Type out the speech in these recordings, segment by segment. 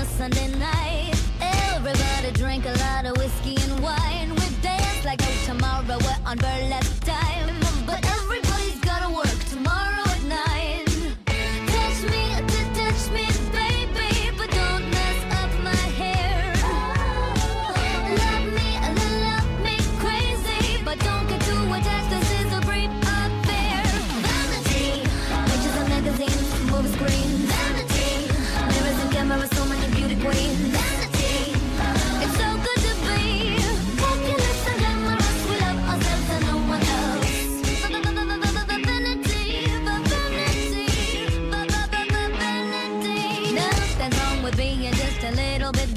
on a Sunday night.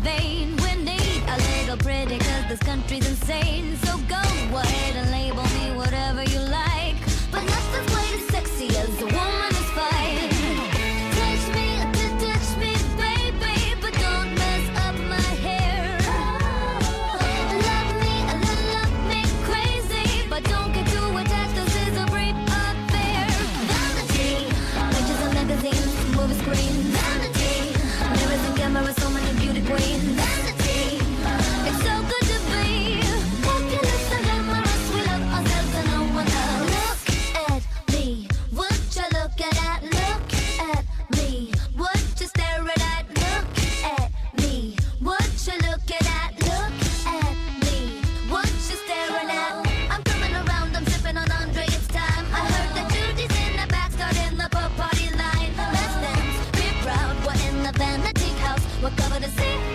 vein. We need a little pretty cause this country's insane. So go ahead and label me whatever you like. But nothing's quite as sexy as a woman is. Touch me, touch me, baby, but don't mess up my hair. Love me, love me crazy, but don't get too it's a brief affair. Vanity, magazines, movie screens. We're covered in sea.